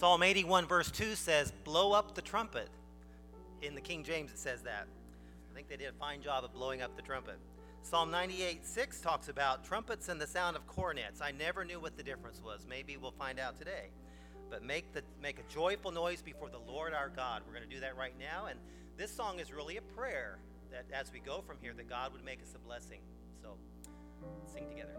Psalm 81, verse 2 says, Blow up the trumpet. In the King James, it says that. I think they did a fine job of blowing up the trumpet. Psalm 98, 6 talks about trumpets and the sound of cornets. I never knew what the difference was. Maybe we'll find out today. But make, the, make a joyful noise before the Lord our God. We're going to do that right now. And this song is really a prayer that as we go from here, that God would make us a blessing. So sing together.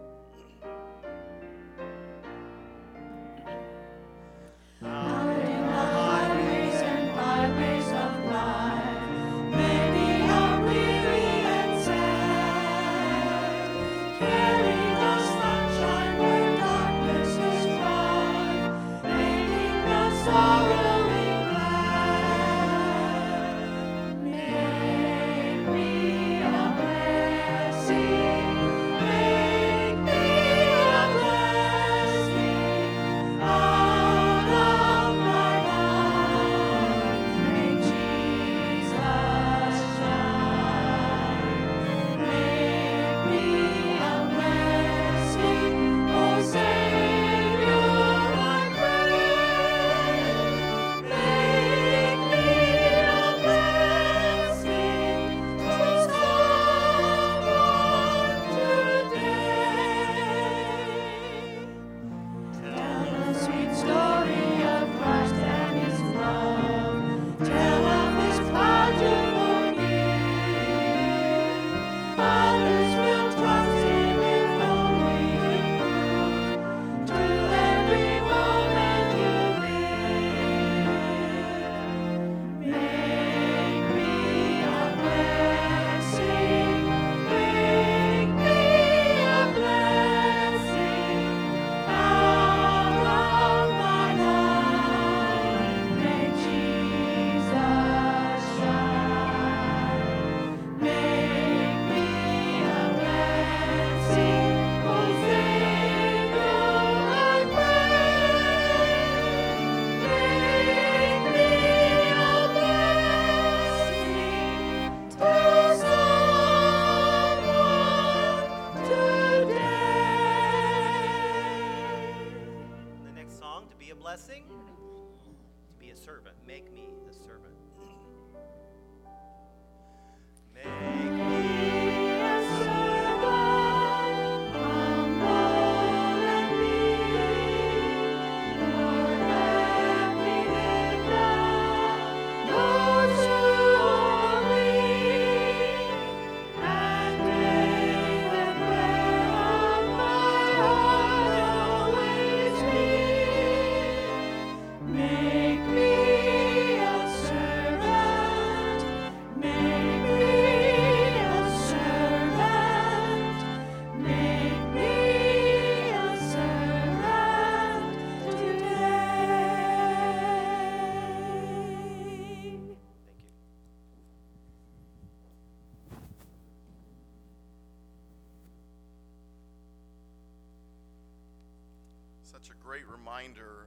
Reminder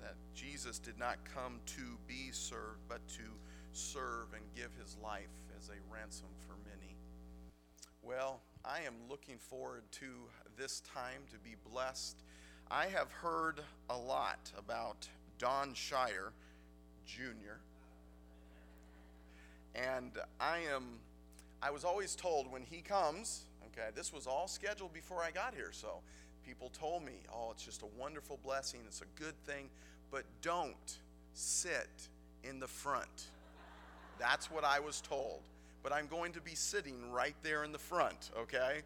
that Jesus did not come to be served, but to serve and give his life as a ransom for many. Well, I am looking forward to this time to be blessed. I have heard a lot about Don Shire Jr. And I am, I was always told when he comes, okay, this was all scheduled before I got here, so People told me, oh, it's just a wonderful blessing, it's a good thing, but don't sit in the front. That's what I was told. But I'm going to be sitting right there in the front, okay?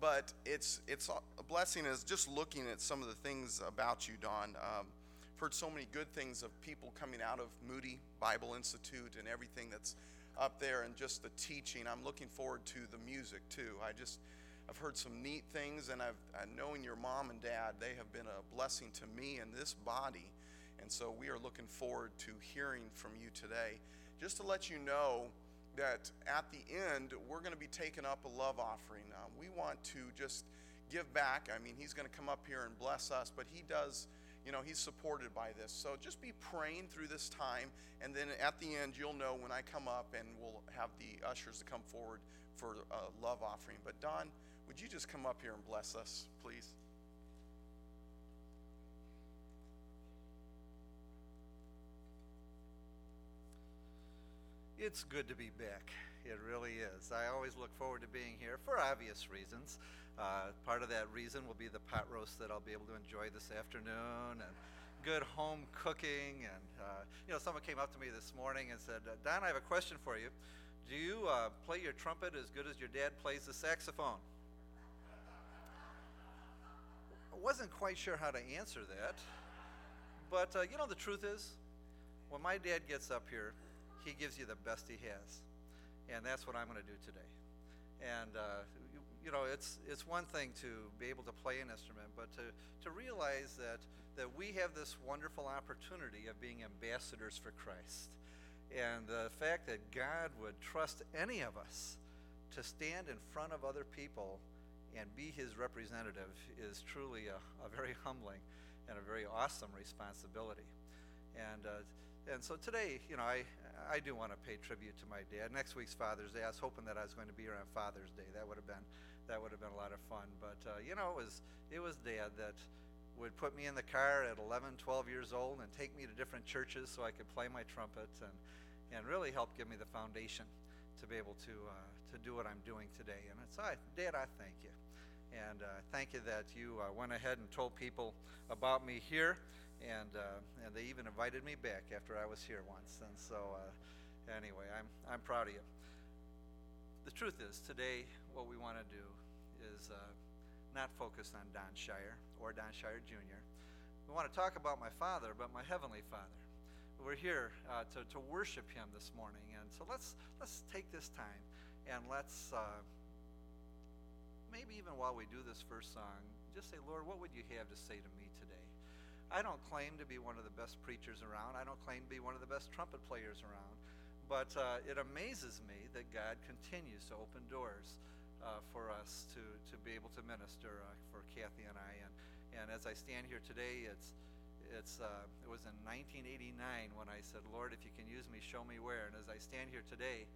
But it's, it's a blessing is just looking at some of the things about you, Don. Um, I've heard so many good things of people coming out of Moody Bible Institute and everything that's up there and just the teaching. I'm looking forward to the music too. I just I've heard some neat things, and I've uh, knowing your mom and dad, they have been a blessing to me and this body. And so we are looking forward to hearing from you today. Just to let you know that at the end, we're going to be taking up a love offering. Uh, we want to just give back. I mean, he's going to come up here and bless us, but he does, you know, he's supported by this. So just be praying through this time, and then at the end, you'll know when I come up, and we'll have the ushers to come forward for a love offering. But Don, would you just come up here and bless us, please? It's good to be back. It really is. I always look forward to being here for obvious reasons. Uh, part of that reason will be the pot roast that I'll be able to enjoy this afternoon and good home cooking. And, uh, you know, someone came up to me this morning and said, Don, I have a question for you. Do you uh, play your trumpet as good as your dad plays the saxophone? Wasn't quite sure how to answer that. But, uh, you know, the truth is, when my dad gets up here, he gives you the best he has. And that's what I'm going to do today. And, uh, you, you, know, it's, it's one thing to be able to play an instrument, but to, to realize that, that we have this wonderful opportunity of being ambassadors for Christ. And the fact that God would trust any of us to stand in front of other people and be his representative is truly a, a very humbling and a very awesome responsibility. And uh, and so today, you know, I, I do want to pay tribute to my dad. Next week's Father's Day, I was hoping that I was going to be here on Father's Day. That would have been, that would have been a lot of fun. But uh, you know, it was, it was Dad that would put me in the car at 11, 12 years old and take me to different churches so I could play my trumpet and, and really help give me the foundation to be able to, uh, to do what I'm doing today. And so, I, Dad, I thank you. And uh, thank you that you uh, went ahead and told people about me here and uh, and they even invited me back after I was here once. And so, uh, anyway, I'm I'm proud of you. The truth is, today what we want to do is uh, not focus on Don Shire or Don Shire Jr. We want to talk about my father, but my heavenly Father. We're here uh, to to worship Him this morning, and so let's let's take this time and let's. Uh, maybe even while we do this first song, just say, Lord, what would you have to say to me today? I don't claim to be one of the best preachers around. I don't claim to be one of the best trumpet players around. But uh, it amazes me that God continues to open doors uh, for us to, to be able to minister uh, for Kathy and I. And, and as I stand here today, it's, it's, uh, it was in 1989 when I said, Lord, if you can use me, show me where. And as I stand here today,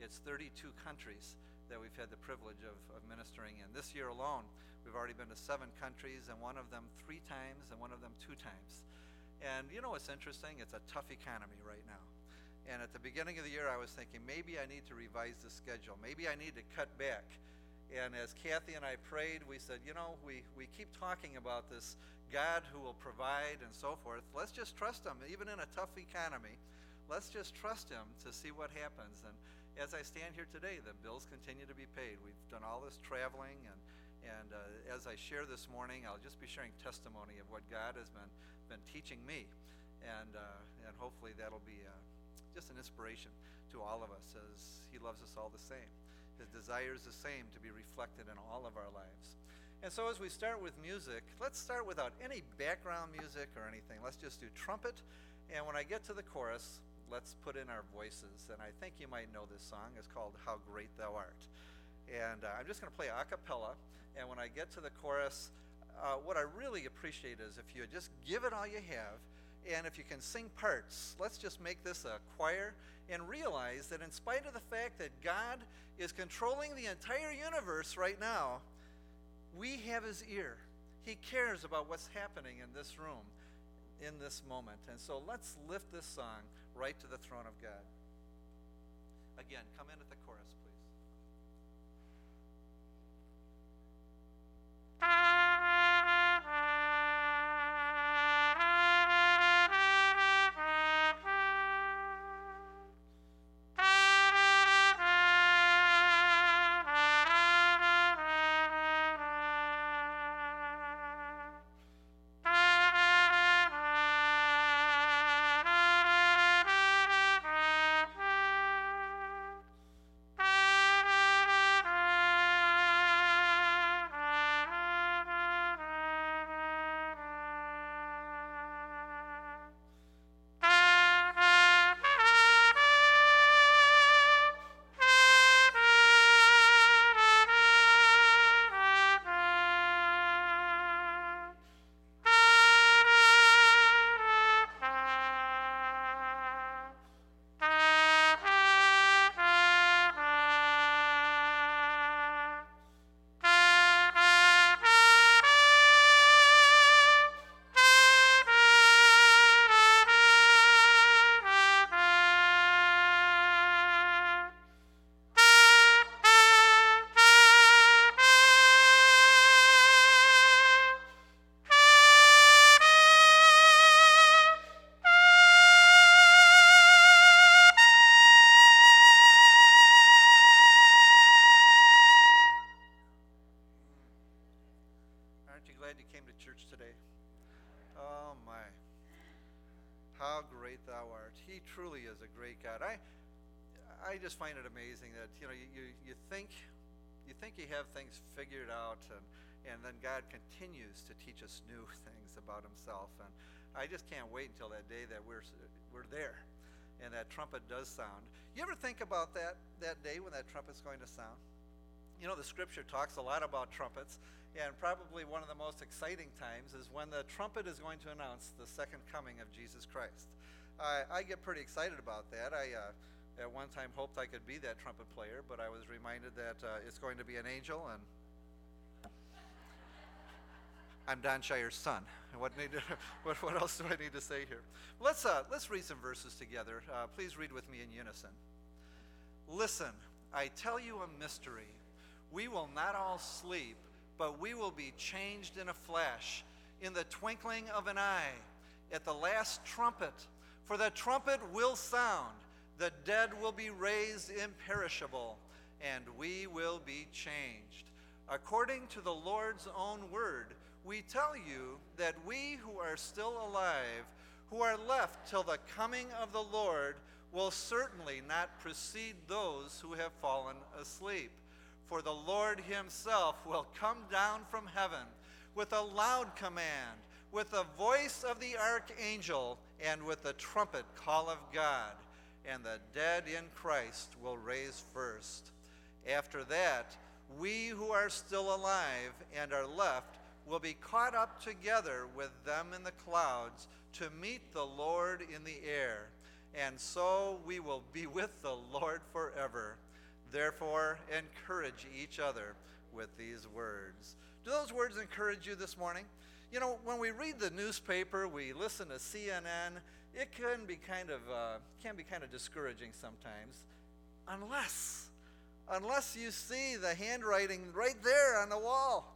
it's 32 countries that we've had the privilege of, of ministering in. This year alone, We've already been to seven countries, and one of them three times, and one of them two times. And you know what's interesting? It's a tough economy right now. And at the beginning of the year, I was thinking maybe I need to revise the schedule. Maybe I need to cut back. And as Kathy and I prayed, we said, you know, we, we keep talking about this God who will provide and so forth. Let's just trust Him, even in a tough economy. Let's just trust Him to see what happens. And as I stand here today, the bills continue to be paid. We've done all this traveling and and uh, as I share this morning, I'll just be sharing testimony of what God has been, been teaching me. And, uh, and hopefully that'll be uh, just an inspiration to all of us as He loves us all the same. His desire is the same to be reflected in all of our lives. And so as we start with music, let's start without any background music or anything. Let's just do trumpet. And when I get to the chorus, let's put in our voices. And I think you might know this song. It's called How Great Thou Art. And uh, I'm just going to play a cappella and when I get to the chorus, uh, what I really appreciate is if you just give it all you have, and if you can sing parts, let's just make this a choir and realize that in spite of the fact that God is controlling the entire universe right now, we have his ear. He cares about what's happening in this room, in this moment. And so let's lift this song right to the throne of God. Again, come in at the chorus. you just find it amazing that, you know, you, you, you think you think you have things figured out and, and then God continues to teach us new things about himself. And I just can't wait until that day that we're, we're there and that trumpet does sound. You ever think about that, that day when that trumpet's going to sound? You know, the scripture talks a lot about trumpets, and probably one of the most exciting times is when the trumpet is going to announce the second coming of Jesus Christ. I, I get pretty excited about that. I uh, at one time hoped I could be that trumpet player, but I was reminded that uh, it's going to be an angel, and I'm Don Shire's son. What, need to, what, what else do I need to say here? Let's, uh, let's read some verses together. Uh, please read with me in unison. Listen, I tell you a mystery. We will not all sleep, but we will be changed in a flash, in the twinkling of an eye, at the last trumpet. For the trumpet will sound, the dead will be raised imperishable, and we will be changed. According to the Lord's own word, we tell you that we who are still alive, who are left till the coming of the Lord, will certainly not precede those who have fallen asleep. For the Lord himself will come down from heaven with a loud command, with the voice of the archangel, and with the trumpet call of God. And the dead in Christ will raise first. After that, we who are still alive and are left will be caught up together with them in the clouds to meet the Lord in the air. And so we will be with the Lord forever. Therefore, encourage each other with these words. Do those words encourage you this morning? You know, when we read the newspaper, we listen to CNN, it can be kind of uh, can be kind of discouraging sometimes, unless unless you see the handwriting right there on the wall.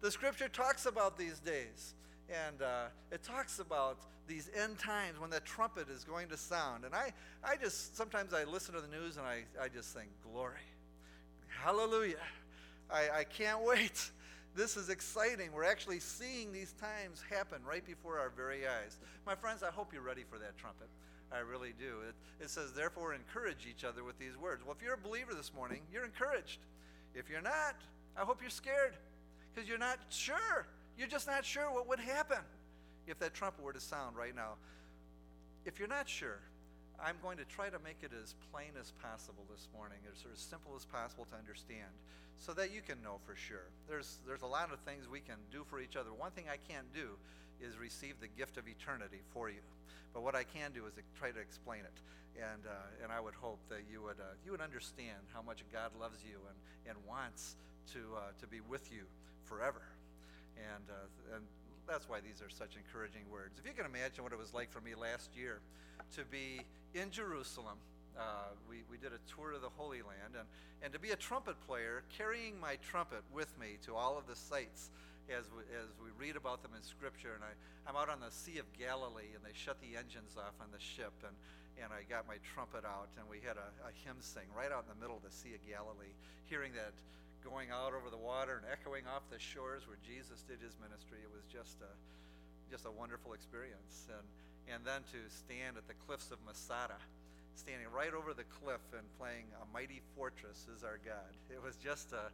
The scripture talks about these days, and uh, it talks about these end times when the trumpet is going to sound. And I, I just, sometimes I listen to the news and I, I just think, glory. Hallelujah. I, I can't wait. This is exciting. We're actually seeing these times happen right before our very eyes. My friends, I hope you're ready for that trumpet. I really do. It, it says, therefore, encourage each other with these words. Well, if you're a believer this morning, you're encouraged. If you're not, I hope you're scared because you're not sure. You're just not sure what would happen if that trumpet were to sound right now. If you're not sure, I'm going to try to make it as plain as possible this morning, as, as simple as possible to understand, so that you can know for sure. There's, there's a lot of things we can do for each other. One thing I can't do is receive the gift of eternity for you. But what I can do is try to explain it. And, uh, and I would hope that you would, uh, you would understand how much God loves you and, and wants to, uh, to be with you forever. And, uh, and that's why these are such encouraging words. If you can imagine what it was like for me last year to be in Jerusalem, uh, we, we did a tour of the Holy Land, and, and to be a trumpet player, carrying my trumpet with me to all of the sites as we, as we read about them in Scripture. And I, I'm out on the Sea of Galilee, and they shut the engines off on the ship, and, and I got my trumpet out, and we had a, a hymn sing right out in the middle of the Sea of Galilee, hearing that going out over the water and echoing off the shores where Jesus did his ministry. It was just a, just a wonderful experience. And, and then to stand at the cliffs of Masada, standing right over the cliff and playing A Mighty Fortress is Our God. It was just a,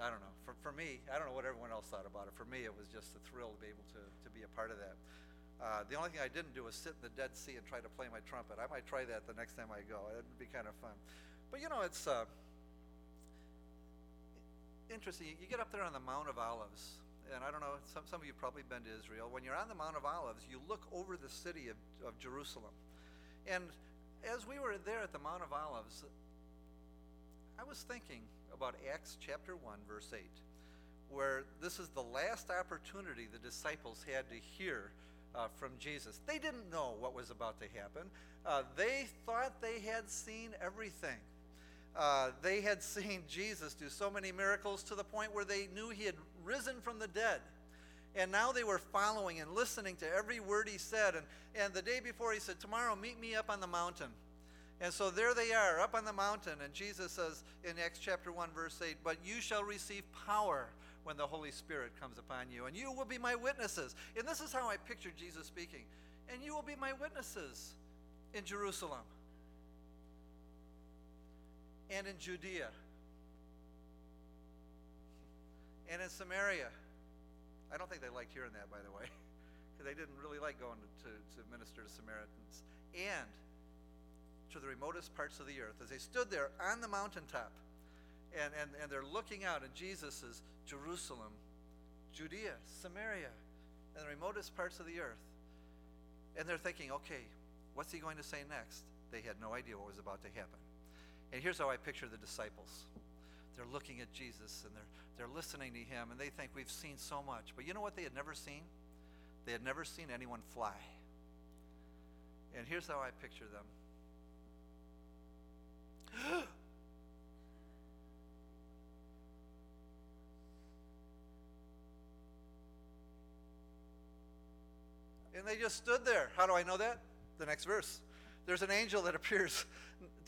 I don't know, for, for me, I don't know what everyone else thought about it. For me, it was just a thrill to be able to, to be a part of that. Uh, the only thing I didn't do was sit in the Dead Sea and try to play my trumpet. I might try that the next time I go. It'd be kind of fun. But you know, it's, uh, interesting. You get up there on the Mount of Olives, and I don't know, some, some of you probably been to Israel. When you're on the Mount of Olives, you look over the city of, of Jerusalem. And as we were there at the Mount of Olives, I was thinking about Acts chapter 1, verse 8, where this is the last opportunity the disciples had to hear uh, from Jesus. They didn't know what was about to happen, uh, they thought they had seen everything. Uh, they had seen Jesus do so many miracles to the point where they knew he had risen from the dead. And now they were following and listening to every word he said. And, and the day before, he said, Tomorrow, meet me up on the mountain. And so there they are, up on the mountain. And Jesus says in Acts chapter 1, verse 8, But you shall receive power when the Holy Spirit comes upon you. And you will be my witnesses. And this is how I picture Jesus speaking. And you will be my witnesses in Jerusalem and in Judea and in Samaria. I don't think they liked hearing that, by the way, because they didn't really like going to, to, to minister to Samaritans. And to the remotest parts of the earth. As they stood there on the mountaintop, and, and, and they're looking out, and Jesus Jerusalem, Judea, Samaria, and the remotest parts of the earth. And they're thinking, okay, what's he going to say next? They had no idea what was about to happen. And here's how I picture the disciples. They're looking at Jesus and they're, they're listening to him, and they think we've seen so much. But you know what they had never seen? They had never seen anyone fly. And here's how I picture them and they just stood there. How do I know that? The next verse. There's an angel that appears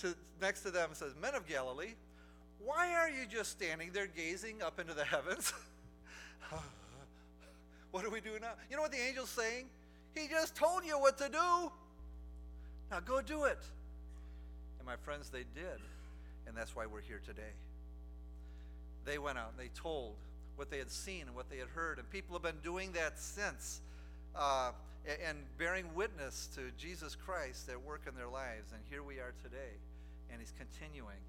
to, next to them says, Men of Galilee, why are you just standing there gazing up into the heavens? what do we do now? You know what the angel's saying? He just told you what to do. Now go do it. And my friends, they did. And that's why we're here today. They went out and they told what they had seen and what they had heard. And people have been doing that since uh, and bearing witness to Jesus Christ at work in their lives. And here we are today. And He's continuing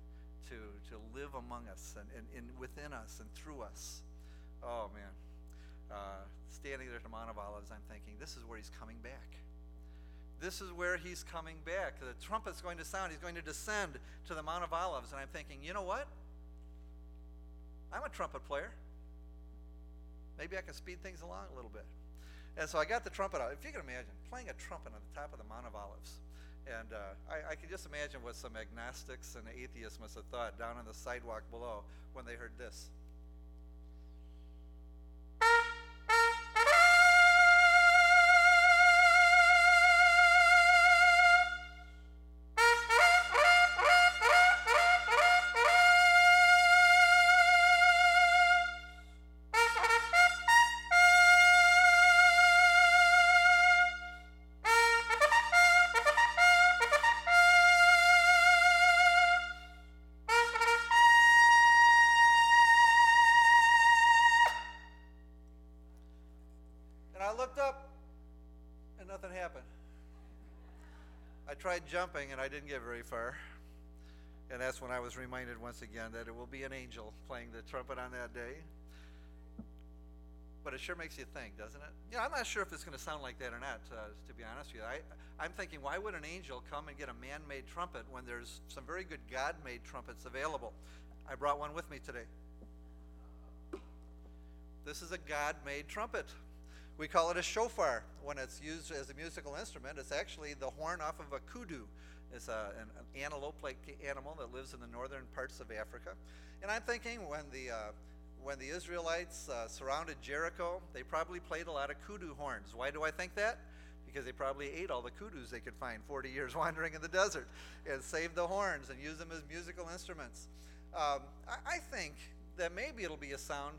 to, to live among us and, and, and within us and through us. Oh, man. Uh, standing there at the Mount of Olives, I'm thinking, this is where He's coming back. This is where he's coming back. The trumpet's going to sound. He's going to descend to the Mount of Olives. And I'm thinking, you know what? I'm a trumpet player. Maybe I can speed things along a little bit. And so I got the trumpet out. If you can imagine, playing a trumpet on the top of the Mount of Olives. And uh, I, I can just imagine what some agnostics and atheists must have thought down on the sidewalk below when they heard this. Jumping and I didn't get very far. And that's when I was reminded once again that it will be an angel playing the trumpet on that day. But it sure makes you think, doesn't it? Yeah, I'm not sure if it's going to sound like that or not, uh, to be honest with you. I, I'm thinking, why would an angel come and get a man made trumpet when there's some very good God made trumpets available? I brought one with me today. This is a God made trumpet. We call it a shofar when it's used as a musical instrument. It's actually the horn off of a kudu. It's a, an, an antelope-like animal that lives in the northern parts of Africa. And I'm thinking when the uh, when the Israelites uh, surrounded Jericho, they probably played a lot of kudu horns. Why do I think that? Because they probably ate all the kudus they could find 40 years wandering in the desert and saved the horns and used them as musical instruments. Um, I, I think that maybe it'll be a sound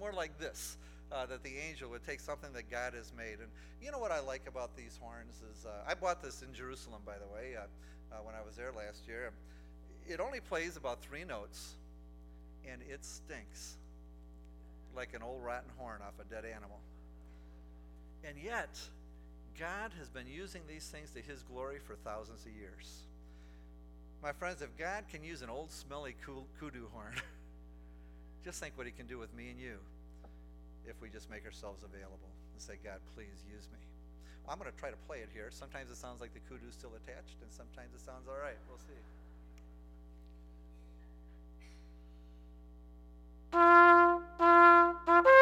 more like this uh, that the angel would take something that God has made. And you know what I like about these horns is uh, I bought this in Jerusalem, by the way, uh, uh, when I was there last year. It only plays about three notes, and it stinks like an old rotten horn off a dead animal. And yet, God has been using these things to His glory for thousands of years. My friends, if God can use an old smelly kudu horn, just think what He can do with me and you if we just make ourselves available and say, God, please use me. Well, I'm going to try to play it here. Sometimes it sounds like the kudu's still attached, and sometimes it sounds all right. We'll see.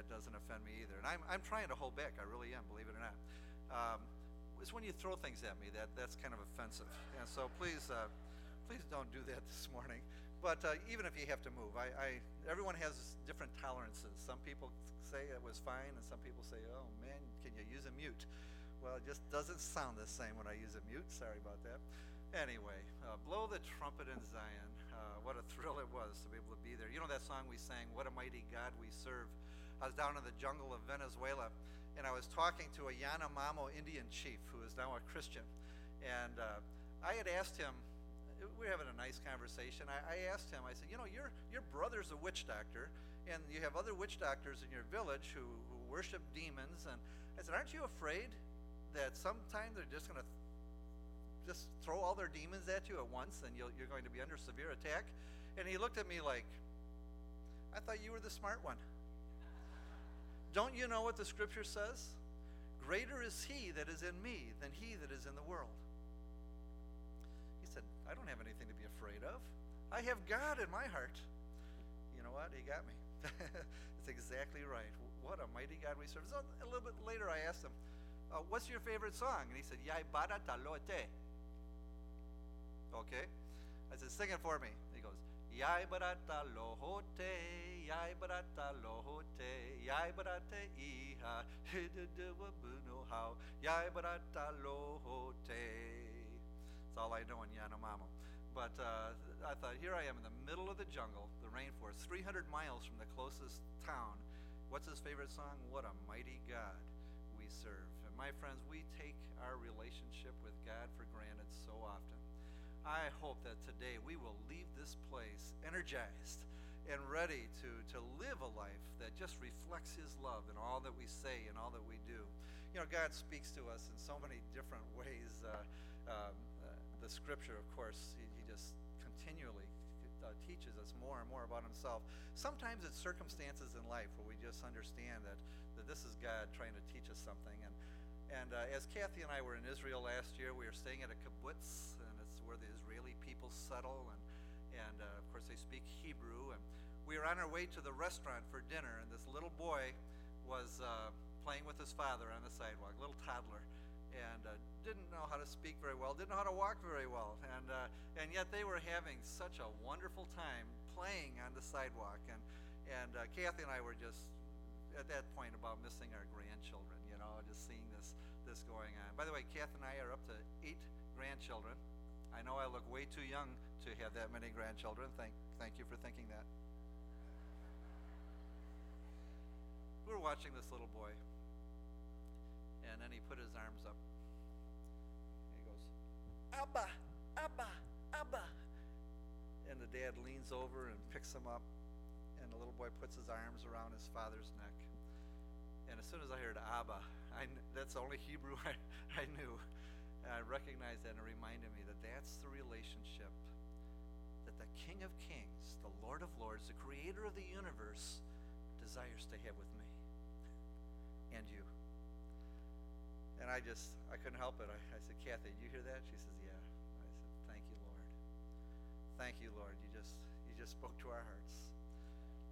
that doesn't offend me either. And I'm, I'm trying to hold back. I really am, believe it or not. Um, it's when you throw things at me that that's kind of offensive. And so please, uh, please don't do that this morning. But uh, even if you have to move, I, I, everyone has different tolerances. Some people say it was fine, and some people say, "Oh man, can you use a mute?" Well, it just doesn't sound the same when I use a mute. Sorry about that. Anyway, uh, blow the trumpet in Zion. Uh, what a thrill it was to be able to be there. You know that song we sang, What a Mighty God We Serve? I was down in the jungle of Venezuela, and I was talking to a Yanomamo Indian chief who is now a Christian. And uh, I had asked him, we were having a nice conversation. I, I asked him, I said, You know, your, your brother's a witch doctor, and you have other witch doctors in your village who, who worship demons. And I said, Aren't you afraid that sometime they're just going to just throw all their demons at you at once and you're going to be under severe attack? And he looked at me like, I thought you were the smart one. Don't you know what the scripture says? Greater is he that is in me than he that is in the world. He said, I don't have anything to be afraid of. I have God in my heart. You know what? He got me. It's exactly right. What a mighty God we serve. So a little bit later, I asked him, uh, What's your favorite song? And he said, Yai baratalote. Okay? I said, sing it for me. Yai barata lohote, yai barata lohote, yai barata iha, hididiwabuno how, yai barata lohote. That's all I know in Yanomamo. But uh, I thought, here I am in the middle of the jungle, the rainforest, 300 miles from the closest town. What's his favorite song? What a mighty God we serve. And my friends, we take our relationship with God for granted so often. I hope that today we will leave this place energized and ready to, to live a life that just reflects His love in all that we say and all that we do. You know, God speaks to us in so many different ways. Uh, um, uh, the Scripture, of course, He, he just continually uh, teaches us more and more about Himself. Sometimes it's circumstances in life where we just understand that, that this is God trying to teach us something. And, and uh, as Kathy and I were in Israel last year, we were staying at a kibbutz where the Israeli people settle, and and uh, of course they speak Hebrew. And we were on our way to the restaurant for dinner, and this little boy was uh, playing with his father on the sidewalk, little toddler, and uh, didn't know how to speak very well, didn't know how to walk very well, and uh, and yet they were having such a wonderful time playing on the sidewalk, and and uh, Kathy and I were just at that point about missing our grandchildren, you know, just seeing this this going on. By the way, Kathy and I are up to eight grandchildren. I know I look way too young to have that many grandchildren. Thank, thank you for thinking that. We were watching this little boy, and then he put his arms up. He goes, Abba, Abba, Abba. And the dad leans over and picks him up, and the little boy puts his arms around his father's neck. And as soon as I heard Abba, I, that's the only Hebrew I, I knew. And I recognized that and it reminded me that that's the relationship that the King of Kings, the Lord of Lords, the creator of the universe, desires to have with me and you. And I just, I couldn't help it. I, I said, Kathy, you hear that? She says, yeah. I said, thank you, Lord. Thank you, Lord. You just, you just spoke to our hearts.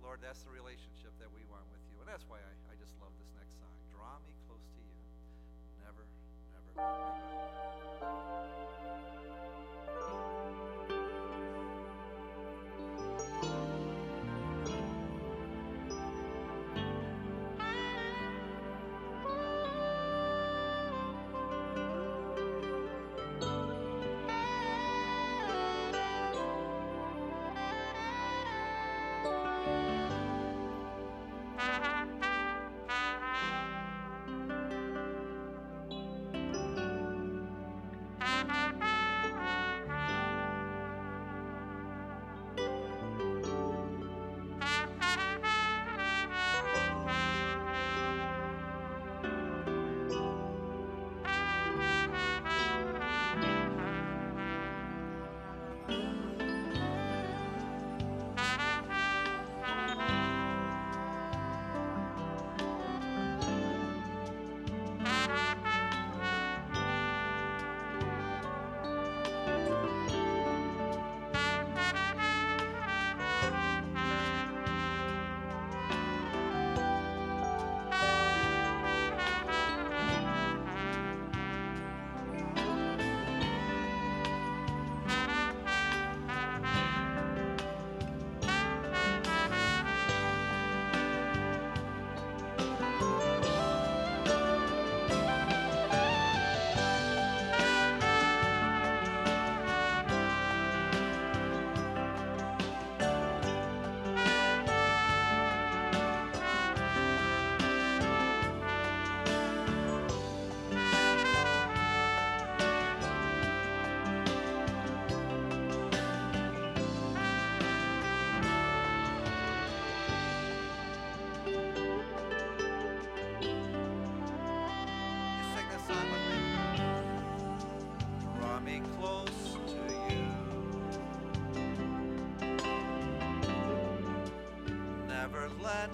Lord, that's the relationship that we want with you. And that's why I, I just love this next song. Draw me close to you. Never, never let me go. side with me. Draw me close to you. Never let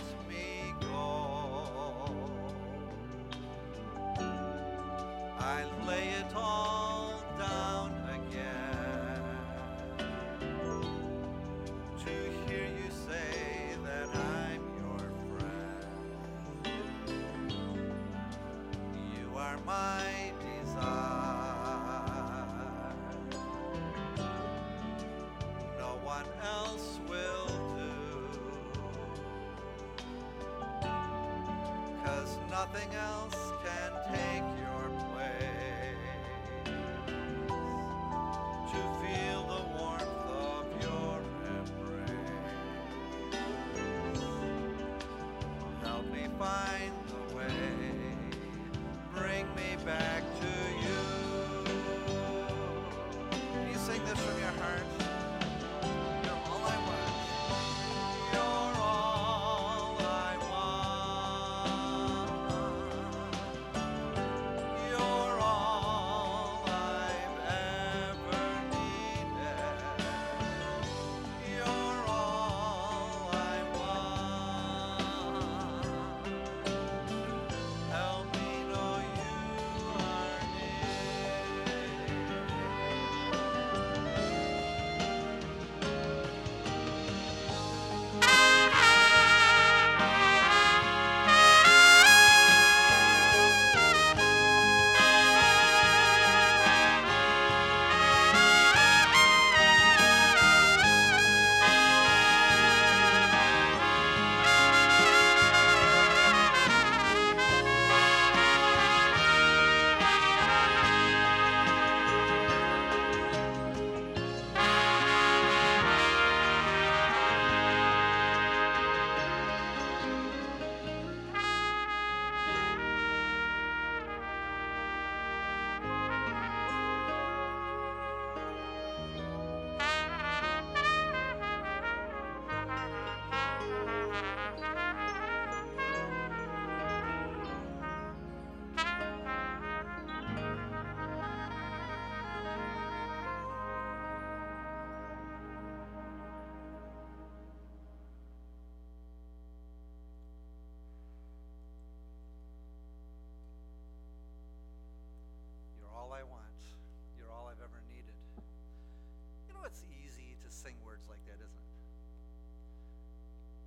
nothing else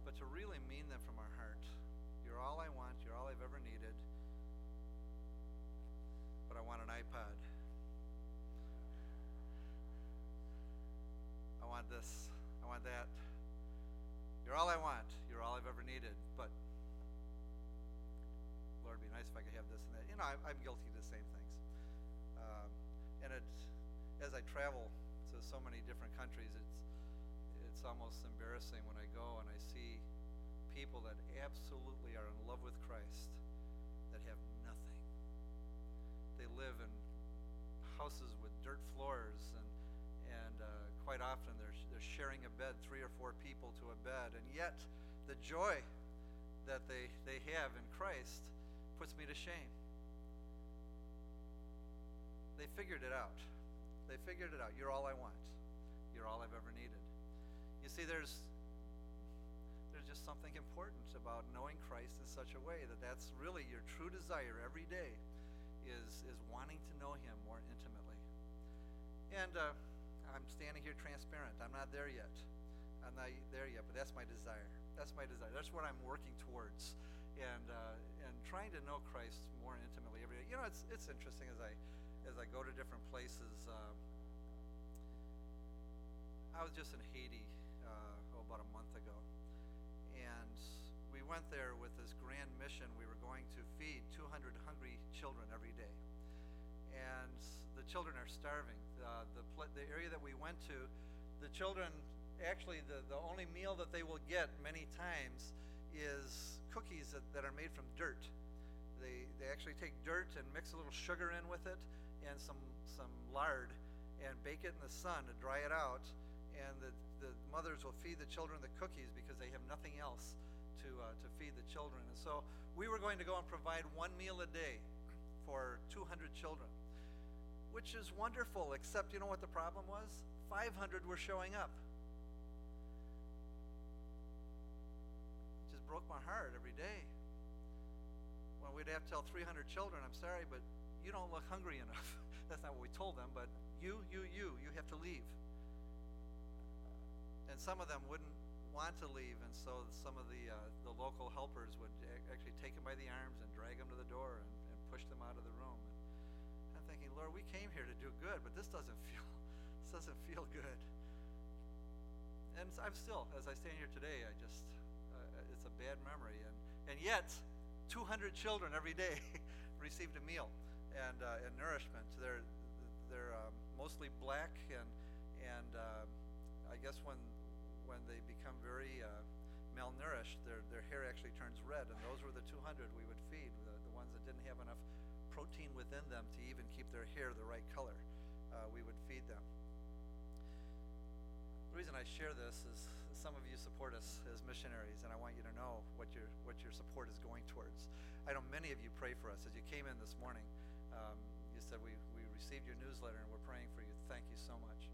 But to really mean them from our heart, you're all I want, you're all I've ever needed. But I want an iPod. I want this. I want that. You're all I want. You're all I've ever needed. But Lord, it'd be nice if I could have this and that. You know, I'm, I'm guilty of the same things. Um, and it, as I travel to so many different countries, it's it's almost embarrassing when I go and I see people that absolutely are in love with Christ that have nothing. They live in houses with dirt floors and and uh, quite often they're they're sharing a bed, three or four people to a bed, and yet the joy that they they have in Christ puts me to shame. They figured it out. They figured it out. You're all I want. You're all I've ever needed. You see, there's there's just something important about knowing Christ in such a way that that's really your true desire every day is is wanting to know Him more intimately. And uh, I'm standing here transparent. I'm not there yet. I'm not there yet, but that's my desire. That's my desire. That's what I'm working towards, and uh, and trying to know Christ more intimately every day. You know, it's it's interesting as I as I go to different places. Um, I was just in Haiti uh, oh, about a month ago, and we went there with this grand mission. We were going to feed 200 hungry children every day, and the children are starving. Uh, the pl- the area that we went to, the children actually the, the only meal that they will get many times is cookies that, that are made from dirt. They, they actually take dirt and mix a little sugar in with it and some, some lard and bake it in the sun to dry it out. And the, the mothers will feed the children the cookies because they have nothing else to, uh, to feed the children. And so we were going to go and provide one meal a day for 200 children, which is wonderful, except you know what the problem was? 500 were showing up. Just broke my heart every day. Well, we'd have to tell 300 children, I'm sorry, but you don't look hungry enough. That's not what we told them, but you, you, you, you have to leave. And some of them wouldn't want to leave, and so some of the, uh, the local helpers would actually take them by the arms and drag them to the door and, and push them out of the room. And I'm thinking, Lord, we came here to do good, but this doesn't feel, this doesn't feel good. And I'm still, as I stand here today, I just, uh, it's a bad memory. And, and yet, 200 children every day received a meal and, uh, and nourishment. They're, they're um, mostly black, and, and uh, I guess when, when they become very uh, malnourished, their, their hair actually turns red. And those were the 200 we would feed, the, the ones that didn't have enough protein within them to even keep their hair the right color. Uh, we would feed them. The reason I share this is some of you support us as missionaries, and I want you to know what your what your support is going towards. I know many of you pray for us as you came in this morning. Um, you said we we received your newsletter and we're praying for you. Thank you so much.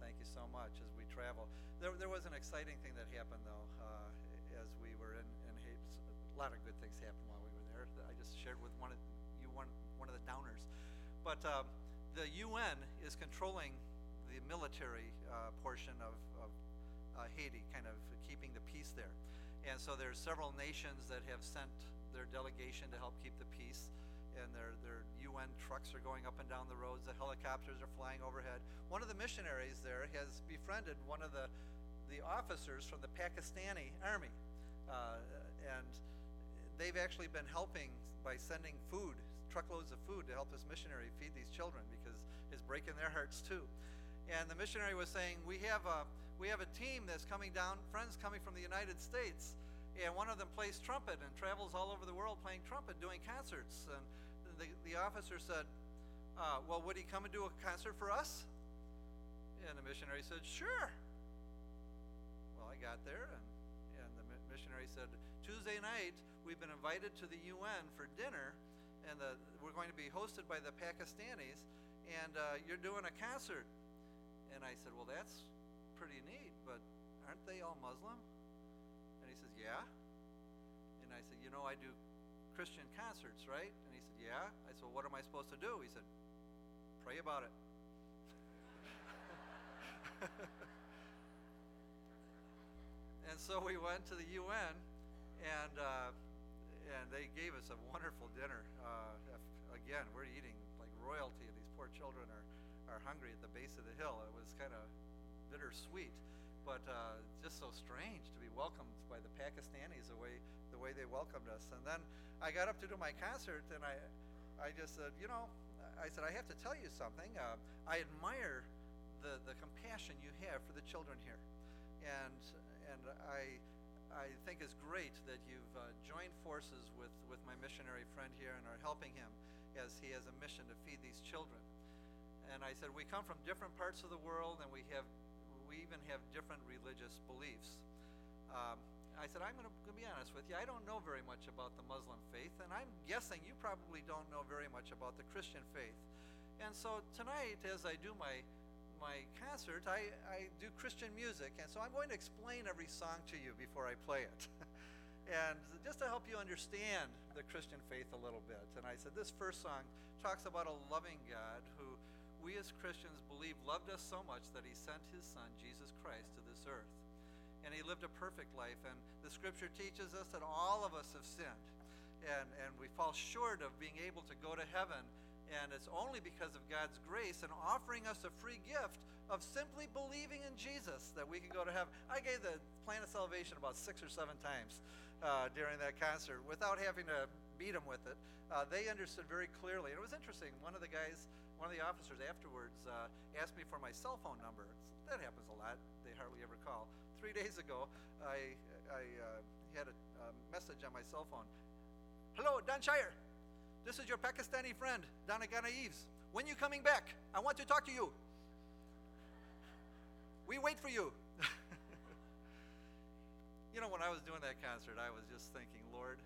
Thank you so much as we travel. There there was an exciting thing that happened though uh, as we were in in Haiti. A lot of good things happened while we were there. I just shared with one of you one one of the downers, but. Um, the UN is controlling the military uh, portion of, of uh, Haiti, kind of keeping the peace there. And so there's several nations that have sent their delegation to help keep the peace. And their, their UN trucks are going up and down the roads. The helicopters are flying overhead. One of the missionaries there has befriended one of the, the officers from the Pakistani army. Uh, and they've actually been helping by sending food, truckloads of food to help this missionary feed these children because it's breaking their hearts too. And the missionary was saying, we have a we have a team that's coming down, friends coming from the United States, and one of them plays trumpet and travels all over the world playing trumpet, doing concerts. And the, the officer said, uh, well, would he come and do a concert for us? And the missionary said, sure. Well, I got there, and, and the missionary said, Tuesday night, we've been invited to the UN for dinner, and the, we're going to be hosted by the Pakistanis, and uh, you're doing a concert. And I said, Well, that's pretty neat, but aren't they all Muslim? And he says, Yeah. And I said, You know, I do Christian concerts, right? Yeah. I said, well, What am I supposed to do? He said, Pray about it. and so we went to the UN, and uh, and they gave us a wonderful dinner. Uh, again, we're eating like royalty, and these poor children are are hungry at the base of the hill. It was kind of bittersweet, but uh, just so strange to be welcomed by the Pakistanis way they welcomed us. And then I got up to do my concert, and I I just said, you know, I said I have to tell you something. Uh, I admire the the compassion you have for the children here, and and I. I think it's great that you've uh, joined forces with, with my missionary friend here and are helping him as he has a mission to feed these children and I said, we come from different parts of the world, and we have, we even have different religious beliefs. Um, I said, I'm going to be honest with you. I don't know very much about the Muslim faith, and I'm guessing you probably don't know very much about the Christian faith. And so tonight, as I do my my concert, I, I do Christian music, and so I'm going to explain every song to you before I play it. and just to help you understand the Christian faith a little bit. And I said, this first song talks about a loving God who we as Christians believe loved us so much that he sent his son, Jesus Christ, to this earth. And he lived a perfect life. And the scripture teaches us that all of us have sinned. And, and we fall short of being able to go to heaven. And it's only because of God's grace and offering us a free gift of simply believing in Jesus that we can go to heaven. I gave the plan of salvation about six or seven times uh, during that concert without having to beat them with it. Uh, they understood very clearly. And it was interesting. One of the guys, one of the officers afterwards uh, asked me for my cell phone number. That happens a lot. They hardly ever call. Three days ago, I, I uh, had a, a message on my cell phone. Hello, Don Shire. This is your Pakistani friend, Donna Eves. When you coming back? I want to talk to you. We wait for you. you know, when I was doing that concert, I was just thinking, Lord,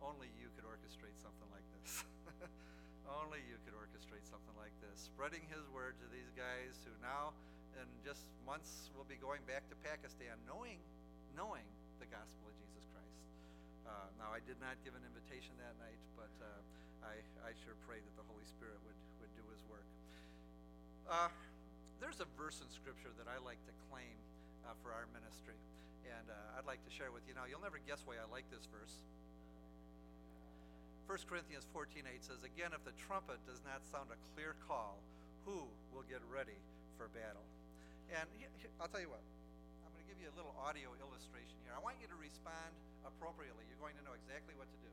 only you could orchestrate something like this. only you could orchestrate something like this. Spreading his word to these guys who now, in just months, we'll be going back to Pakistan, knowing, knowing the gospel of Jesus Christ. Uh, now, I did not give an invitation that night, but uh, I, I sure pray that the Holy Spirit would, would do his work. Uh, there's a verse in Scripture that I like to claim uh, for our ministry, and uh, I'd like to share with you. Now, you'll never guess why I like this verse. 1 Corinthians 14:8 says, Again, if the trumpet does not sound a clear call, who will get ready for battle? And I'll tell you what, I'm going to give you a little audio illustration here. I want you to respond appropriately. You're going to know exactly what to do.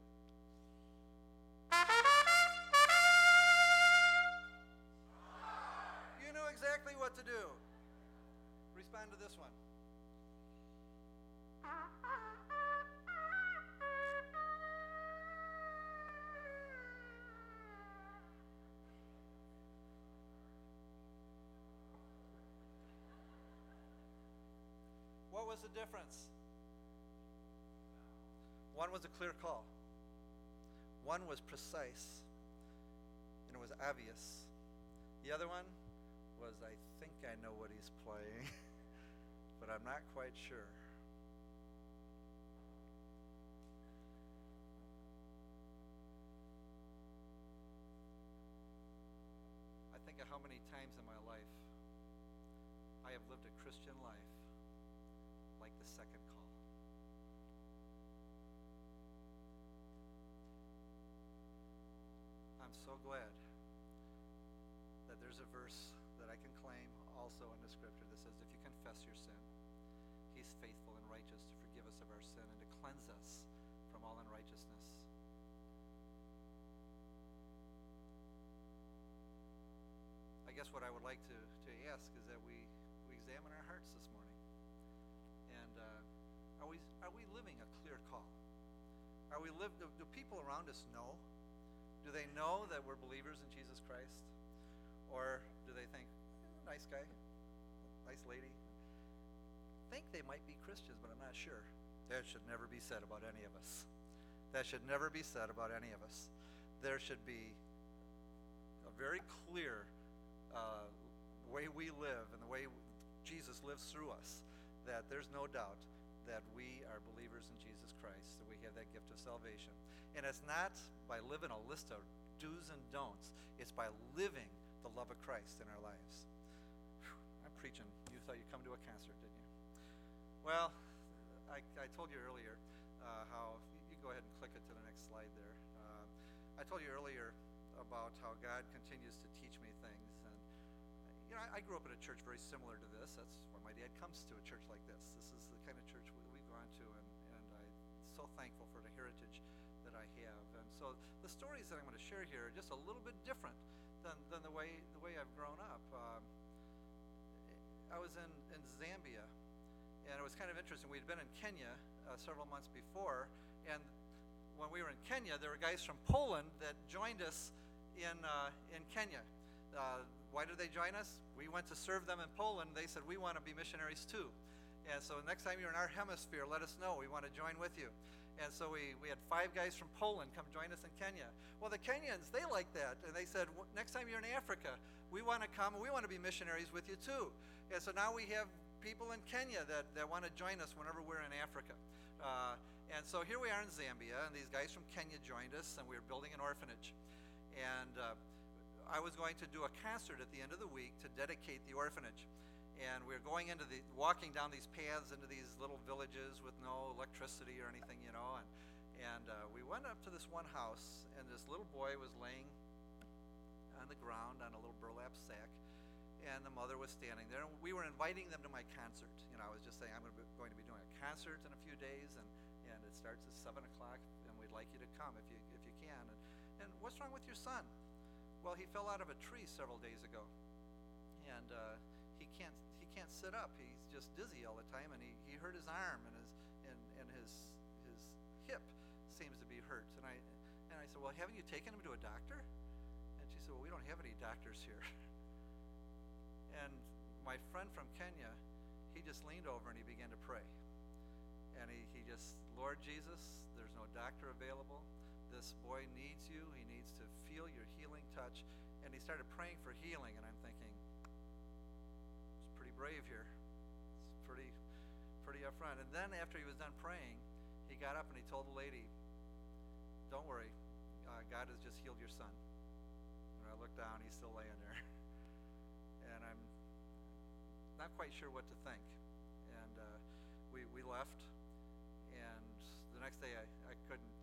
You know exactly what to do. Respond to this one. Was the difference? One was a clear call. One was precise. And it was obvious. The other one was, I think I know what he's playing, but I'm not quite sure. I think of how many times in my life I have lived a Christian life the second call. I'm so glad that there's a verse that I can claim also in the scripture that says, if you confess your sin, he's faithful and righteous to forgive us of our sin and to cleanse us from all unrighteousness. I guess what I would like to, to ask is that we, we examine our hearts this morning. Are, we, are we living a clear call? Are we live, do, do people around us know? Do they know that we're believers in Jesus Christ? Or do they think, "Eh, nice guy, nice lady? Think they might be Christians, but I'm not sure. That should never be said about any of us. That should never be said about any of us. There should be a very clear uh, way we live and the way Jesus lives through us, that there's no doubt that we are believers in Jesus Christ, that we have that gift of salvation. And it's not by living a list of do's and don'ts, it's by living the love of Christ in our lives. Whew, I'm preaching. You thought you'd come to a concert, didn't you? Well, I, I told you earlier uh, how, you go ahead and click it to the next slide there. Um, I told you earlier about how God continues to teach me things. You know, I, I grew up in a church very similar to this. That's why my dad comes to a church like this. This is the kind of church we, we've gone to, and, and I'm so thankful for the heritage that I have. And so the stories that I'm going to share here are just a little bit different than, than the way the way I've grown up. Um, I was in, in Zambia, and it was kind of interesting. We'd been in Kenya uh, several months before, and when we were in Kenya, there were guys from Poland that joined us in uh, in Kenya. Uh, why did they join us? We went to serve them in Poland. They said we want to be missionaries too, and so next time you're in our hemisphere, let us know. We want to join with you. And so we, we had five guys from Poland come join us in Kenya. Well, the Kenyans, they like that. And they said, next time you're in Africa, we want to come and we want to be missionaries with you too. And so now we have people in Kenya that, that want to join us whenever we're in Africa. Uh, and so here we are in Zambia, and these guys from Kenya joined us, and we were building an orphanage. And uh, I was going to do a concert at the end of the week to dedicate the orphanage. And we were going into the, walking down these paths into these little villages with no electricity or anything, you know. And, and uh, we went up to this one house, and this little boy was laying on the ground on a little burlap sack, and the mother was standing there. And we were inviting them to my concert. You know, I was just saying I'm gonna be, going to be doing a concert in a few days, and, and it starts at seven o'clock, and we'd like you to come if you if you can. And, and what's wrong with your son? Well, he fell out of a tree several days ago, and uh, he can't he can't sit up. He's just dizzy all the time, and he, he hurt his arm and his and, and his his hip seems to be hurt. And I and I said, well, haven't you taken him to a doctor? And she said, well, we don't have any doctors here. And my friend from Kenya, he just leaned over and he began to pray. And he, he just, Lord Jesus, there's no doctor available. This boy needs you. He needs to feel your healing touch. And he started praying for healing. And I'm thinking, it's pretty brave here. It's pretty, pretty upfront. And then after he was done praying, he got up and he told the lady, Don't worry, uh, God has just healed your son. And I looked down, he's still laying there. and I'm not quite sure what to think. And uh, we, we left, and the next day I, I couldn't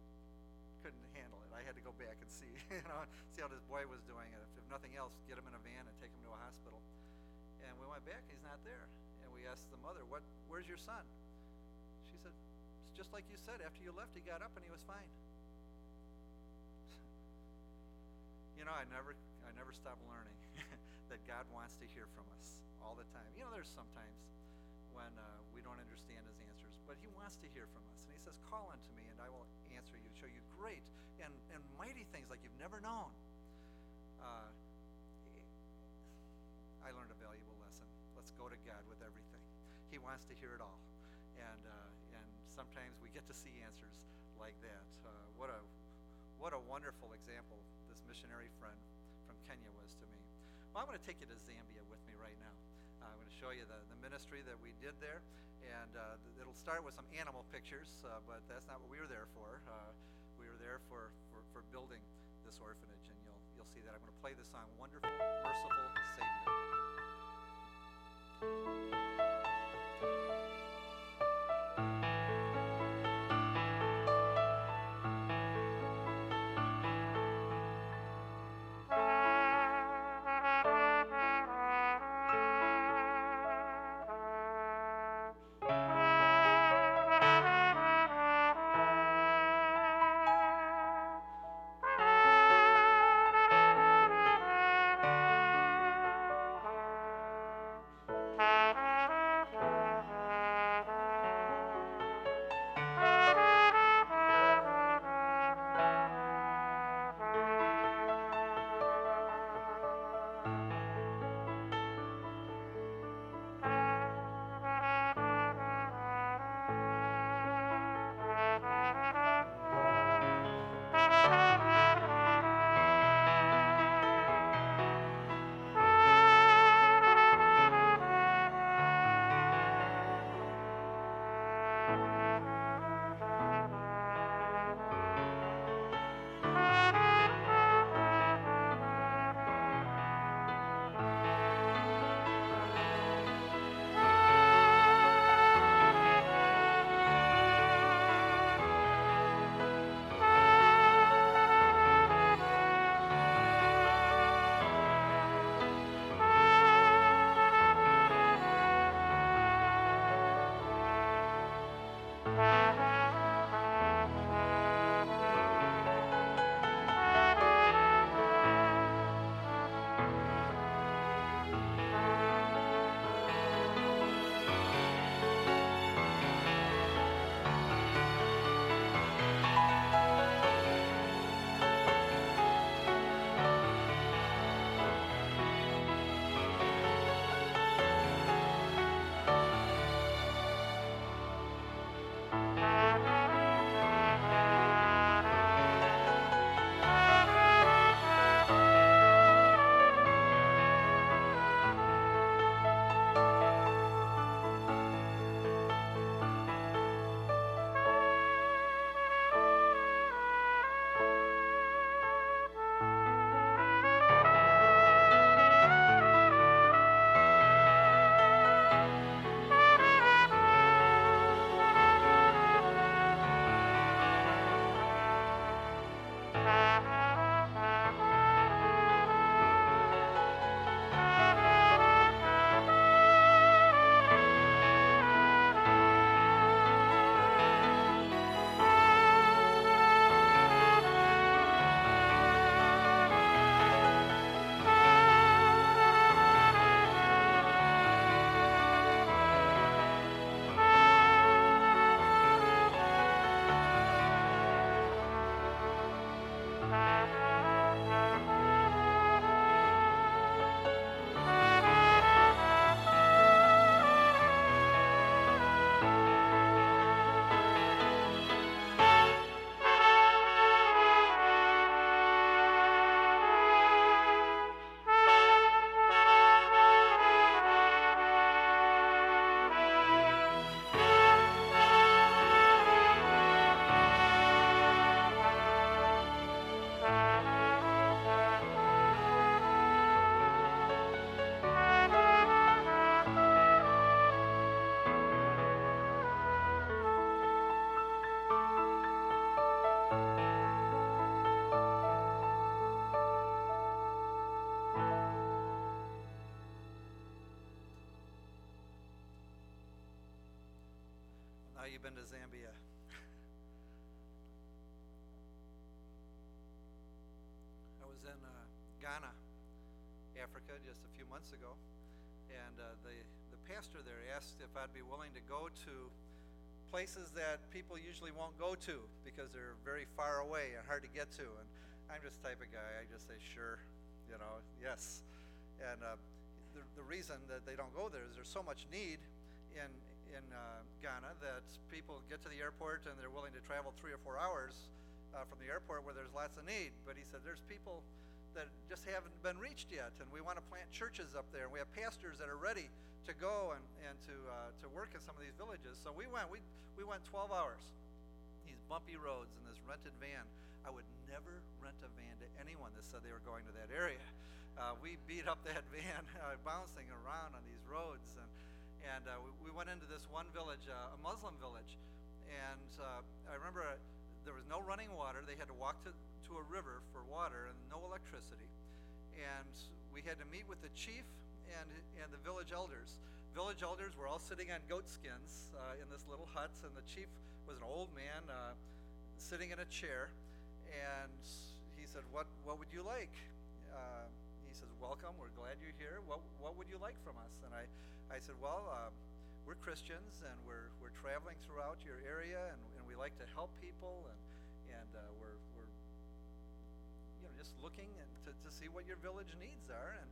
couldn't handle it. I had to go back and see, you know, see how this boy was doing. And if, if nothing else, get him in a van and take him to a hospital. And we went back, he's not there. And we asked the mother, "What? Where's your son?" She said, "It's just like you said. After you left, he got up and he was fine." you know, I never, I never stop learning that God wants to hear from us all the time. You know, there's sometimes when uh, we don't understand His answers, but He wants to hear from us, and He says, "Call unto me, and I will answer you, show you great and and mighty things like you've never known." Uh, I learned a valuable lesson. Let's go to God with everything. He wants to hear it all, and uh, and sometimes we get to see answers like that. Uh, what a what a wonderful example this missionary friend from Kenya was to me. Well, I'm going to take you to Zambia with me right now. Uh, I'm going to show you the, the ministry that we did there, and uh, it'll start with some animal pictures, uh, but that's not what we were there for. Uh, we were there for, for, for building this orphanage, and you'll you'll see that. I'm going to play the song "Wonderful, Merciful Savior." Been to Zambia? I was in uh, Ghana, Africa, just a few months ago, and uh, the the pastor there asked if I'd be willing to go to places that people usually won't go to because they're very far away and hard to get to. And I'm just type of guy I just say sure, you know, yes. And uh, the the reason that they don't go there is there's so much need in in uh, Ghana that people get to the airport and they're willing to travel three or four hours uh, from the airport where there's lots of need. But he said there's people that just haven't been reached yet, and we want to plant churches up there, and we have pastors that are ready to go and, and to uh, to work in some of these villages. So we went. We we went 12 hours. These bumpy roads in this rented van. I would never rent a van to anyone that said they were going to that area. Uh, we beat up that van, uh, bouncing around on these roads, and and uh, we, we went into this one village, uh, a Muslim village, and uh, I remember uh, there was no running water. They had to walk to, to a river for water and no electricity. And we had to meet with the chief and, and the village elders. Village elders were all sitting on goat skins uh, in this little hut, and the chief was an old man uh, sitting in a chair. And he said, What, what would you like? Uh, he says, Welcome, we're glad you're here. What, what would you like from us? And I, I said, Well, uh, we're Christians and we're, we're traveling throughout your area and, and we like to help people and, and uh, we're, we're you know, just looking to, to see what your village needs are. And,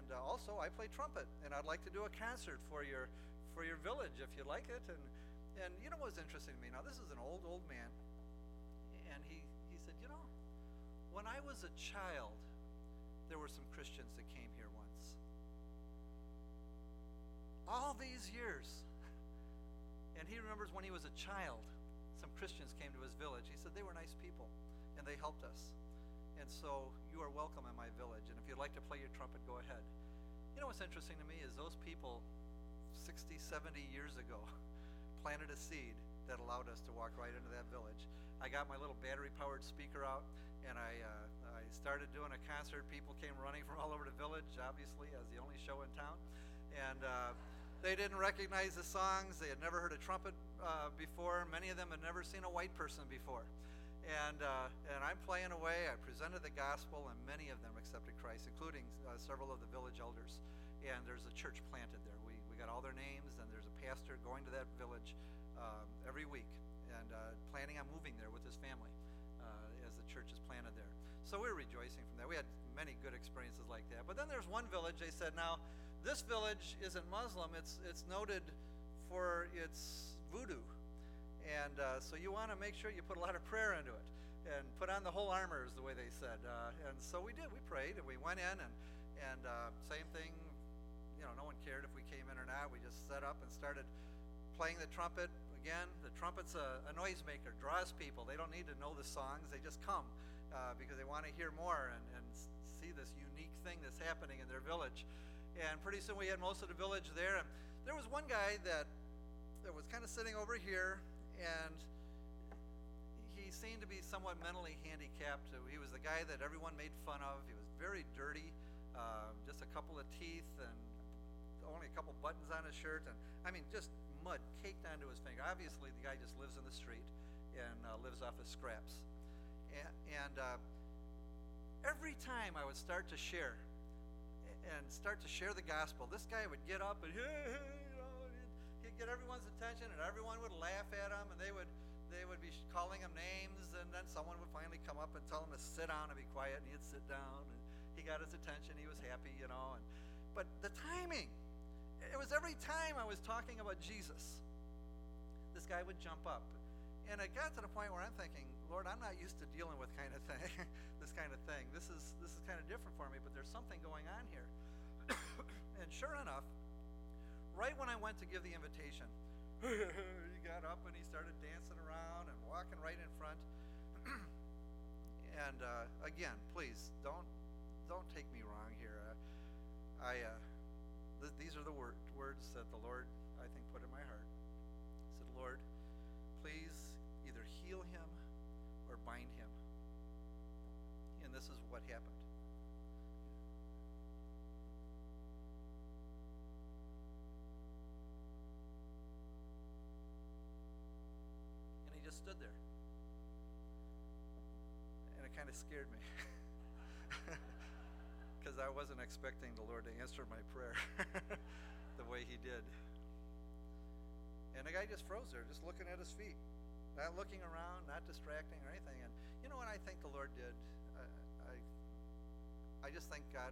and uh, also, I play trumpet and I'd like to do a concert for your, for your village if you like it. And, and you know what's interesting to me? Now, this is an old, old man. And he, he said, You know, when I was a child, there were some Christians that came here once. All these years. And he remembers when he was a child, some Christians came to his village. He said they were nice people and they helped us. And so you are welcome in my village. And if you'd like to play your trumpet, go ahead. You know what's interesting to me is those people 60, 70 years ago planted a seed that allowed us to walk right into that village. I got my little battery powered speaker out and I, uh, I started doing a concert. People came running from all over the village, obviously, as the only show in town. And uh, they didn't recognize the songs. They had never heard a trumpet uh, before. Many of them had never seen a white person before. And, uh, and I'm playing away. I presented the gospel, and many of them accepted Christ, including uh, several of the village elders. And there's a church planted there. We, we got all their names, and there's a pastor going to that village um, every week and uh, planning on moving there with his family uh, as the church is planted there. So we're rejoicing from that. We had many good experiences like that. But then there's one village, they said, now, this village isn't Muslim, it's, it's noted for its voodoo. And uh, so you want to make sure you put a lot of prayer into it and put on the whole armor, is the way they said. Uh, and so we did. We prayed and we went in, and, and uh, same thing, you know, no one cared if we came in or not. We just set up and started playing the trumpet. Again, the trumpet's a, a noisemaker, draws people. They don't need to know the songs, they just come uh, because they want to hear more and, and see this unique thing that's happening in their village. And pretty soon we had most of the village there. And there was one guy that, that was kind of sitting over here, and he seemed to be somewhat mentally handicapped. He was the guy that everyone made fun of. He was very dirty, uh, just a couple of teeth and only a couple buttons on his shirt, and I mean just mud caked onto his finger. Obviously, the guy just lives in the street and uh, lives off his scraps. And, uh, every time I would start to share and start to share the gospel, this guy would get up and hey, you know, he'd get everyone's attention, and everyone would laugh at him, and they would they would be calling him names, and then someone would finally come up and tell him to sit down and be quiet, and he'd sit down, and he got his attention. He was happy, you know. And, but the timing, it was every time I was talking about Jesus, this guy would jump up. And it got to the point where I'm thinking, Lord, I'm not used to dealing with kind of thing, this kind of thing. This is this is kind of different for me, but there's something going on here. and sure enough, right when I went to give the invitation, he got up and he started dancing around and walking right in front. and uh, again, please don't don't take me wrong here. Uh, I uh, th- these are the wor- words that the Lord I think put in my heart. I said, Lord, please either heal him bind him. And this is what happened. And he just stood there. And it kind of scared me. Because I wasn't expecting the Lord to answer my prayer the way He did. And the guy just froze there, just looking at his feet, not looking around, not distracting or anything. And you know what I think the Lord did? I, I, I just think God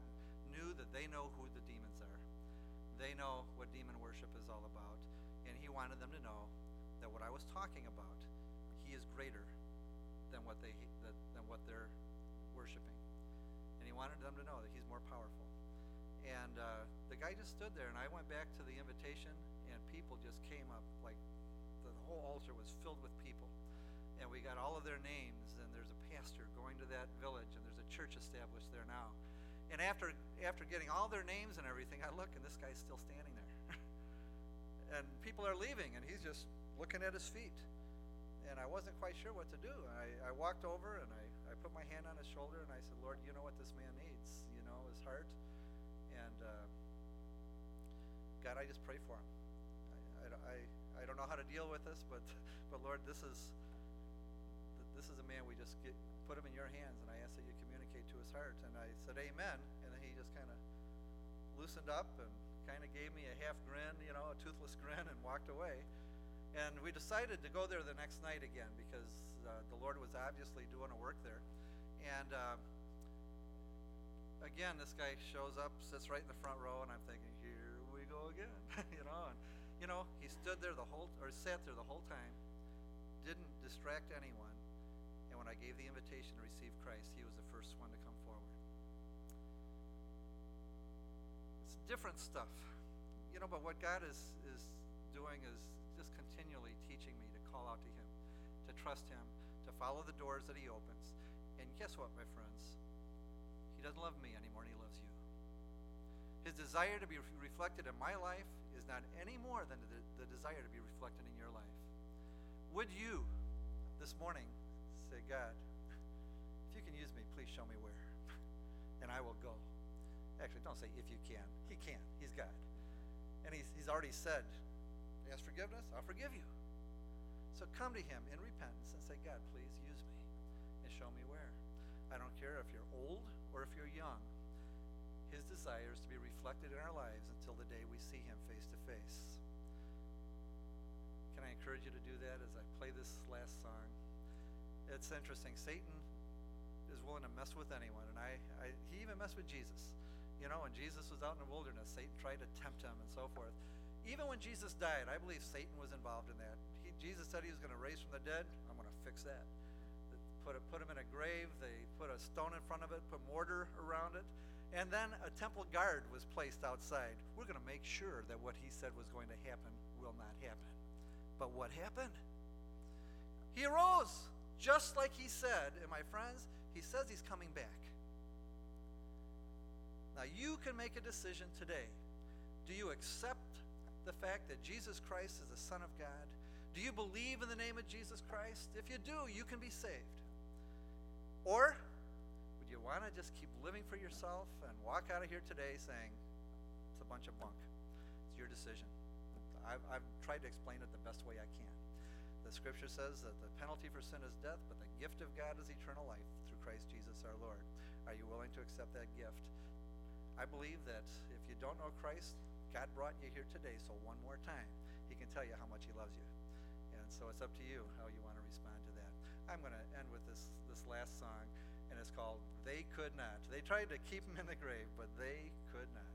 knew that they know who the demons are. They know what demon worship is all about. And He wanted them to know that what I was talking about, He is greater than what they that, than what they're worshiping. And He wanted them to know that He's more powerful. And uh, the guy just stood there, and I went back to the invitation, and people just came up like whole altar was filled with people. And we got all of their names, and there's a pastor going to that village, and there's a church established there now. And after after getting all their names and everything, I look, and this guy's still standing there. and people are leaving, and he's just looking at his feet. And I wasn't quite sure what to do. I, I walked over and I, I put my hand on his shoulder and I said, Lord, you know what this man needs, you know, his heart. And uh, God, I just pray for him. I, don't know how to deal with this, but, but Lord, this is, this is a man we just get, put him in your hands and I ask that you communicate to his heart. And I said, Amen. And he just kind of loosened up and kind of gave me a half grin, you know, a toothless grin, and walked away. And we decided to go there the next night again because uh, the Lord was obviously doing a work there. And uh, again, this guy shows up, sits right in the front row, and I'm thinking, here we go again, you know. And you know, he stood there the whole, or sat there the whole time, didn't distract anyone. And when I gave the invitation to receive Christ, he was the first one to come forward. It's different stuff, you know. But what God is is doing is just continually teaching me to call out to Him, to trust Him, to follow the doors that He opens. And guess what, my friends? He doesn't love me anymore, and He loves you. His desire to be reflected in my life is not any more than the, the desire to be reflected in your life. Would you, this morning, say, God, if you can use me, please show me where, and I will go. Actually, don't say if you can. He can. He's God. And he's, he's already said, ask forgiveness, I'll forgive you. So come to him in repentance and say, God, please use me and show me where. I don't care if you're old or if you're young. His desires to be reflected in our lives until the day we see him face to face. Can I encourage you to do that as I play this last song? It's interesting. Satan is willing to mess with anyone, and I, I he even messed with Jesus. You know, when Jesus was out in the wilderness, Satan tried to tempt him and so forth. Even when Jesus died, I believe Satan was involved in that. He, Jesus said he was going to raise from the dead. I'm going to fix that. Put, a, put him in a grave. They put a stone in front of it, put mortar around it. And then a temple guard was placed outside. We're going to make sure that what he said was going to happen will not happen. But what happened? He arose, just like he said. And my friends, he says he's coming back. Now you can make a decision today. Do you accept the fact that Jesus Christ is the Son of God? Do you believe in the name of Jesus Christ? If you do, you can be saved. Or you want to just keep living for yourself and walk out of here today saying, it's a bunch of bunk? It's your decision. I've, I've tried to explain it the best way I can. The scripture says that the penalty for sin is death, but the gift of God is eternal life through Christ Jesus our Lord. Are you willing to accept that gift? I believe that if you don't know Christ, God brought you here today, so one more time, He can tell you how much He loves you. And so it's up to you how you want to respond to that. I'm going to end with this, this last song, and it's called They Could Not. They tried to keep him in the grave, but they could not.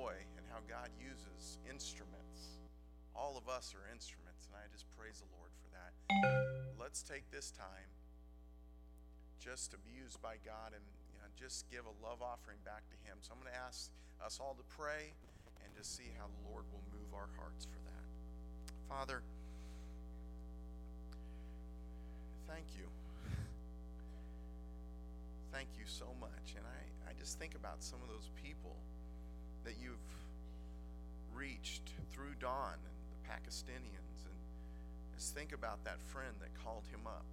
Joy and how God uses instruments. All of us are instruments, and I just praise the Lord for that. Let's take this time just to be used by God and you know, just give a love offering back to Him. So I'm going to ask us all to pray and just see how the Lord will move our hearts for that. Father, thank you. Thank you so much. And I, I just think about some of those people that you've reached through Don and the Pakistanians. And just think about that friend that called him up.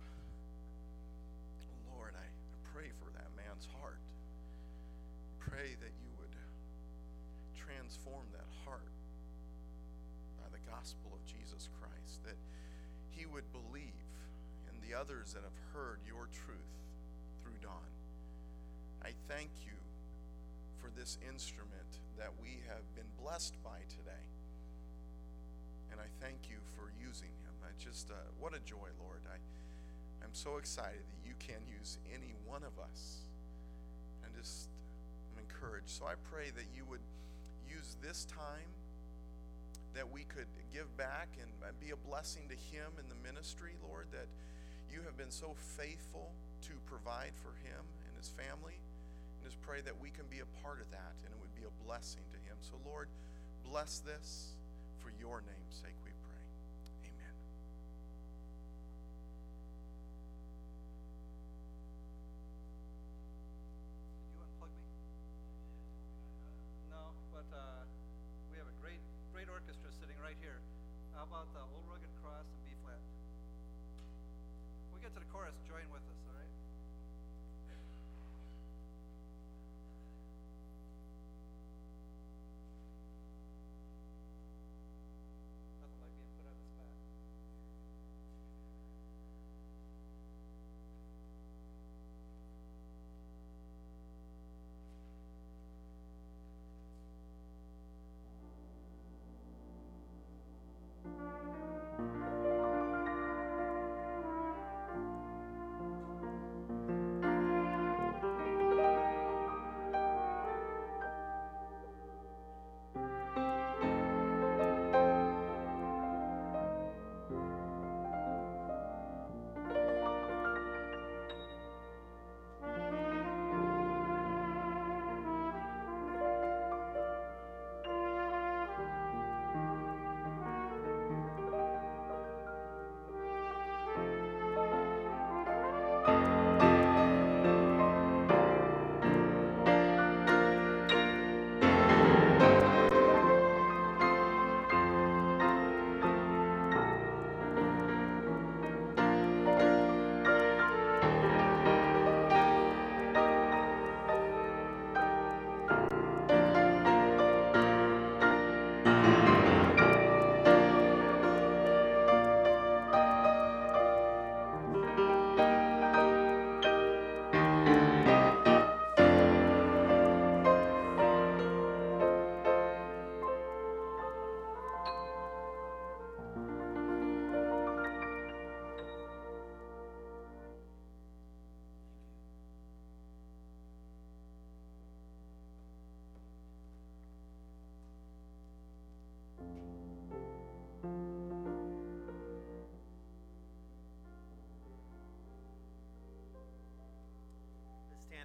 Lord, I, pray for that man's heart. Pray that you would transform that heart by the gospel of Jesus Christ, that he would believe in the others that have heard your truth through Don. I thank you for this instrument that we have been blessed by today. And I thank you for using him. I just, uh, what a joy, Lord. I, I'm so excited that you can use any one of us. And just, I'm encouraged. So I pray that you would use this time that we could give back and be a blessing to him in the ministry, Lord, that you have been so faithful to provide for him and his family. Just pray that we can be a part of that and it would be a blessing to him. So, Lord, bless this for your name's sake, we pray. Amen. Did you unplug me? No, but uh, we have a great, great orchestra sitting right here. How about the Old Rugged Cross and B flat? We get to the chorus, join with us, all right?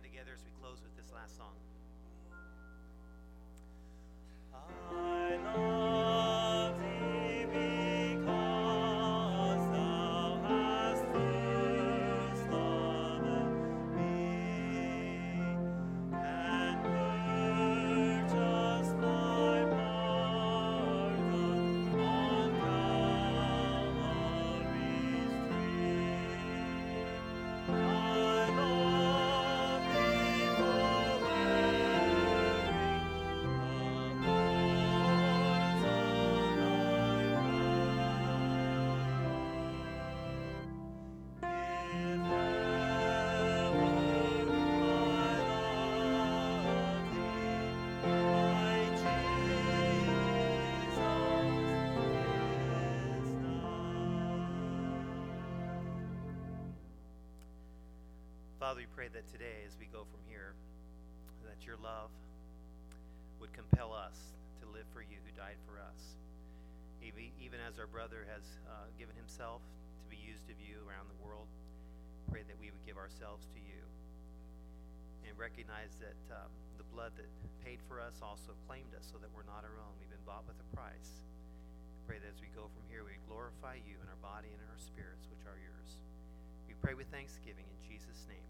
Together as we close with this last song. Father, we pray that today, as we go from here, that your love would compel us to live for you who died for us. Even, as our brother has uh, given himself to be used of you around the world, pray that we would give ourselves to you and recognize that um, the blood that paid for us also claimed us so that we're not our own. We've been bought with a price. Pray that as we go from here, we glorify you in our body and in our spirits, which are yours. We pray with thanksgiving in Jesus' name.